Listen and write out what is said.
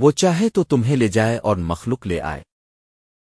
وہ چاہے تو تمہیں لے جائے اور مخلوق لے آئے۔